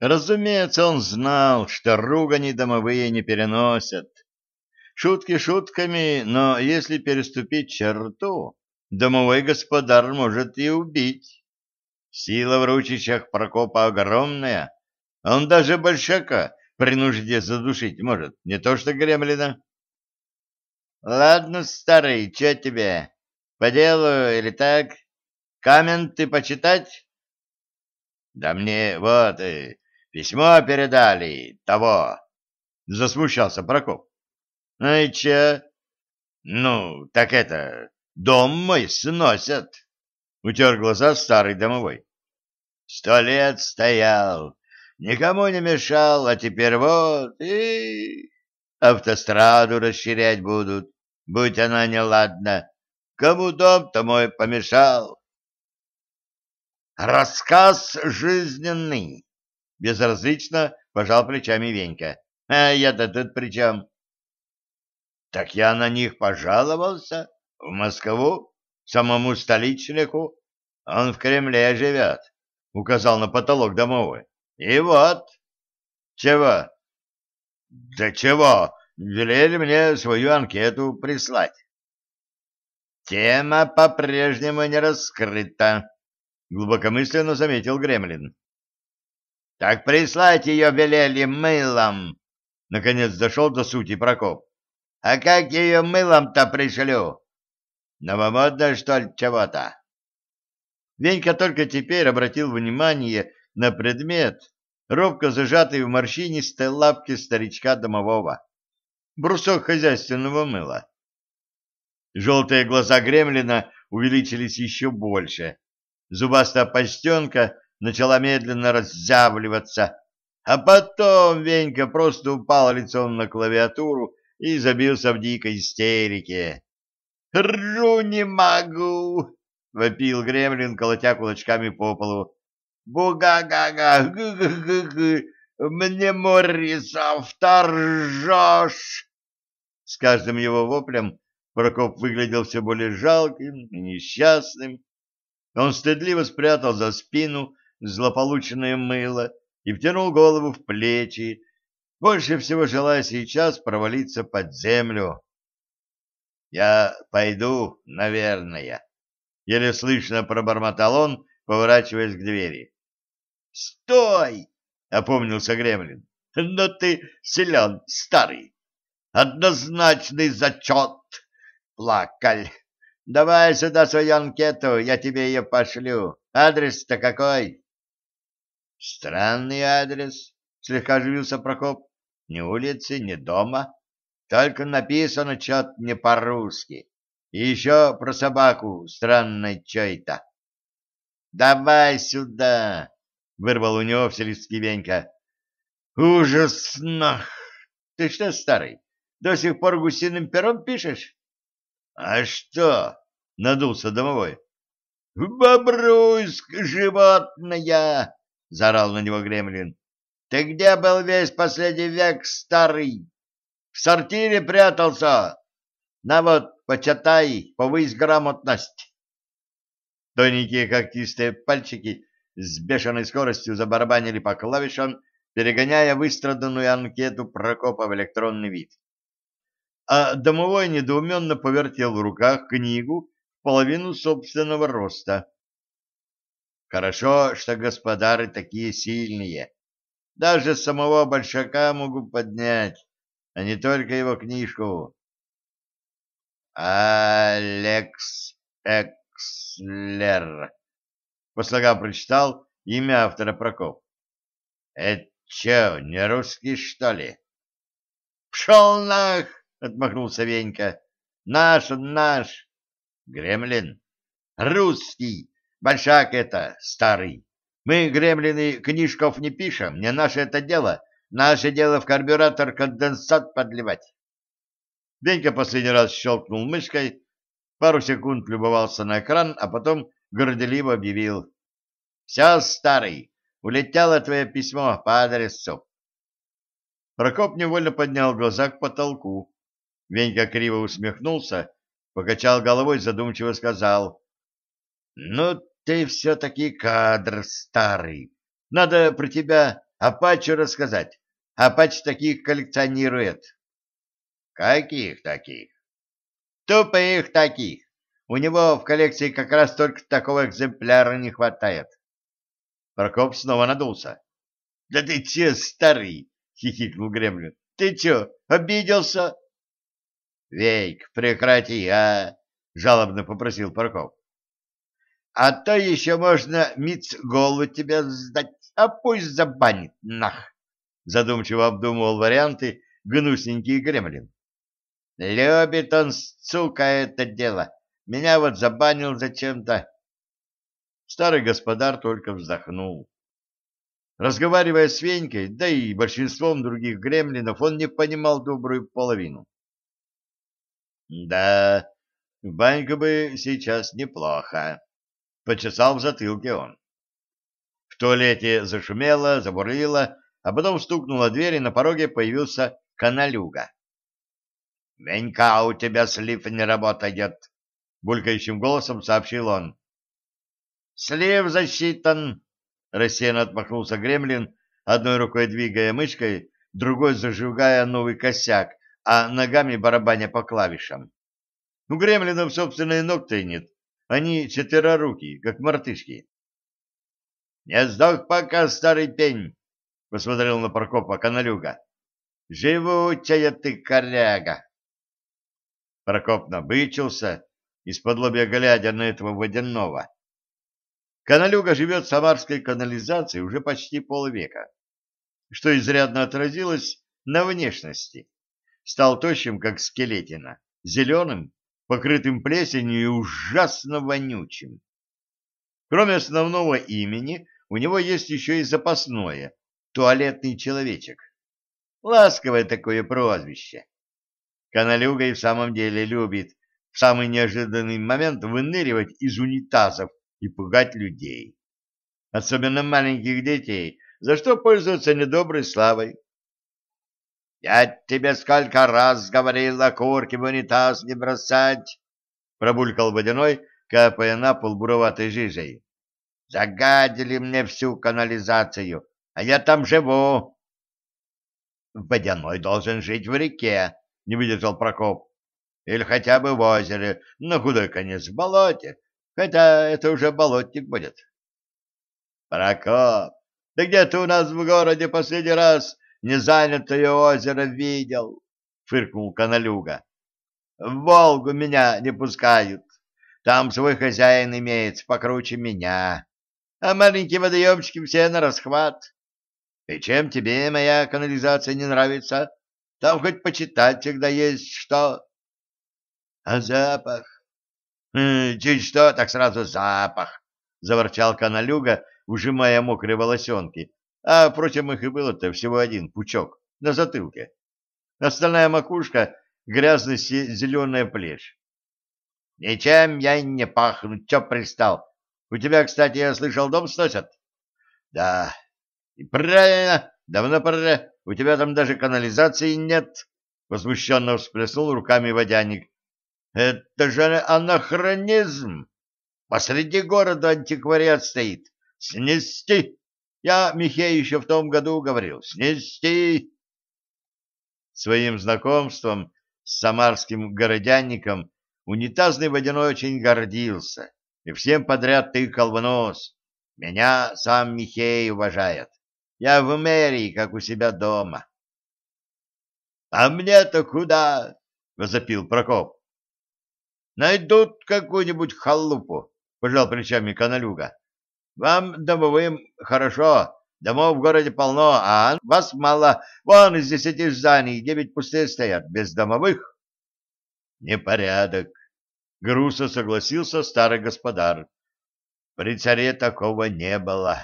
Разумеется, он знал, что ругани домовые не переносят. Шутки шутками, но если переступить черту, домовой господар может и убить. Сила в ручищах Прокопа огромная, он даже большака при нужде задушить может, не то что гремлина. — Ладно, старый, что тебе? По делу или так? Камень ты почитать? — Да мне вот и письмо передали, того. Засмущался Прокоп. — Ну и че? — Ну, так это, дом мой сносят. Утер глаза старый домовой. — Сто лет стоял, никому не мешал, а теперь вот и автостраду расширять будут, будь она неладна. Кому дом-то мой помешал? Рассказ жизненный. Безразлично пожал плечами Венька. А я-то тут при чем? Так я на них пожаловался в Москву, самому столичнику. Он в Кремле живет, указал на потолок домовой. И вот. Чего? Да чего? Велели мне свою анкету прислать. Тема по-прежнему не раскрыта, глубокомысленно заметил Гремлин. Так прислать ее велели мылом. Наконец дошел до сути Прокоп. А как ее мылом-то пришлю? Новомодно, что ли, чего-то? Венька только теперь обратил внимание на предмет, робко зажатый в морщинистой лапке старичка домового. Брусок хозяйственного мыла. Желтые глаза гремлина увеличились еще больше. Зубастая почтенка начала медленно раззявливаться, а потом Венька просто упал лицом на клавиатуру и забился в дикой истерике. «Ржу не могу!» — вопил гремлин, колотя кулачками по полу. Буга-га-га, гы-гы-гы-гы, мне Морисов торжешь!» С каждым его воплем Прокоп выглядел все более жалким и несчастным. Он стыдливо спрятал за спину злополученное мыло и втянул голову в плечи, больше всего желая сейчас провалиться под землю. «Я пойду, наверное», — еле слышно пробормотал он, поворачиваясь к двери. «Стой!» — опомнился Гремлин. «Но ты силен, старый. Однозначный зачет, плакаль. Давай сюда свою анкету, я тебе ее пошлю. Адрес-то какой?» «Странный адрес», — слегка оживился Прокоп. «Ни улицы, ни дома. Только написано что-то не по-русски. И еще про собаку странной чей-то». «Давай сюда!» — вырвал у него вселенский Венька. «Ужасно! Ты что, старый, до сих пор гусиным пером пишешь?» «А что?» — надулся домовой. «Бобруйск, животное!» — заорал на него Гремлин. «Ты где был весь последний век, старый? В сортире прятался? На вот, почитай, повысь грамотность!» Тоненькие когтистые пальчики с бешеной скоростью забарабанили по клавишам, перегоняя выстраданную анкету Прокопа в электронный вид. А домовой недоуменно повертел в руках книгу в половину собственного роста. Хорошо, что господары такие сильные. Даже самого большака могут поднять, а не только его книжку. Алекс Эк Кслер. По слогам прочитал имя автора Прокоп. Это че, не русский, что ли? Пшел нах! Отмахнулся Венька. Наш наш. Гремлин. Русский. Большак это, старый. Мы, гремлины, книжков не пишем, не наше это дело. Наше дело в карбюратор конденсат подливать. Венька последний раз щелкнул мышкой, пару секунд любовался на экран, а потом горделиво объявил. «Все, старый, улетело твое письмо по адресу». Прокоп невольно поднял глаза к потолку. Венька криво усмехнулся, покачал головой, задумчиво сказал. «Ну, ты все-таки кадр старый. Надо про тебя Апачу рассказать. Апач таких коллекционирует. Каких таких? Тупых таких. У него в коллекции как раз только такого экземпляра не хватает. Прокоп снова надулся. — Да ты че, старый? — хихикнул Гремлин. — Ты че, обиделся? — Вейк, прекрати, а! — жалобно попросил Прокоп. — А то еще можно миц голову тебе сдать, а пусть забанит, нах! — задумчиво обдумывал варианты гнусненький Гремлин. — Любит он, сука, это дело. Меня вот забанил зачем-то. Старый господар только вздохнул. Разговаривая с Венькой, да и большинством других гремлинов, он не понимал добрую половину. «Да, в баньку бы сейчас неплохо», — почесал в затылке он. В туалете зашумело, забурлило, а потом стукнула дверь, и на пороге появился каналюга. «Венька, у тебя слив не работает», — булькающим голосом сообщил он. «Слив засчитан!» — рассеянно отмахнулся Гремлин, одной рукой двигая мышкой, другой зажигая новый косяк, а ногами барабаня по клавишам. У гремлинов собственной ногтей нет, они четвероруки, как мартышки. «Не сдох пока, старый пень!» — посмотрел на Прокопа Каналюга. «Живучая ты коряга!» Прокоп набычился, из-под лобья глядя на этого водяного. Каналюга живет в самарской канализации уже почти полвека, что изрядно отразилось на внешности. Стал тощим, как скелетина, зеленым, покрытым плесенью и ужасно вонючим. Кроме основного имени, у него есть еще и запасное — туалетный человечек. Ласковое такое прозвище. Каналюга и в самом деле любит в самый неожиданный момент выныривать из унитазов и пугать людей. Особенно маленьких детей, за что пользуются недоброй славой. «Я тебе сколько раз говорил окурки в унитаз не бросать!» — пробулькал водяной, капая на пол буроватой жижей. «Загадили мне всю канализацию, а я там живу!» «Водяной должен жить в реке», — не выдержал Прокоп или хотя бы в озере, на худой конец в болоте, хотя это уже болотник будет. Прокоп, да где ты у нас в городе последний раз незанятое озеро видел? Фыркнул Каналюга. В Волгу меня не пускают. Там свой хозяин имеется покруче меня. А маленькие водоемчики все на расхват. И чем тебе моя канализация не нравится? Там хоть почитать всегда есть что. А запах? Э, чуть что, так сразу запах, заворчал каналюга, ужимая мокрые волосенки. А, впрочем, их и было-то всего один пучок на затылке. Остальная макушка — грязно-зеленая плешь. Ничем я не пахну, чё пристал? У тебя, кстати, я слышал, дом сносят? Да. И правильно, давно пора. У тебя там даже канализации нет. Возмущенно всплеснул руками водяник. Это же анахронизм! Посреди города антиквариат стоит. Снести! Я Михею еще в том году говорил. Снести! Своим знакомством с самарским городянником унитазный водяной очень гордился и всем подряд тыкал в нос. Меня сам Михей уважает. Я в мэрии, как у себя дома. — А мне-то куда? — возопил Прокоп. Найдут какую-нибудь халупу, — пожал плечами Каналюга. Вам, домовым, хорошо, домов в городе полно, а вас мало. Вон из десяти зданий девять пустые стоят, без домовых. Непорядок. Грустно согласился старый господар. При царе такого не было.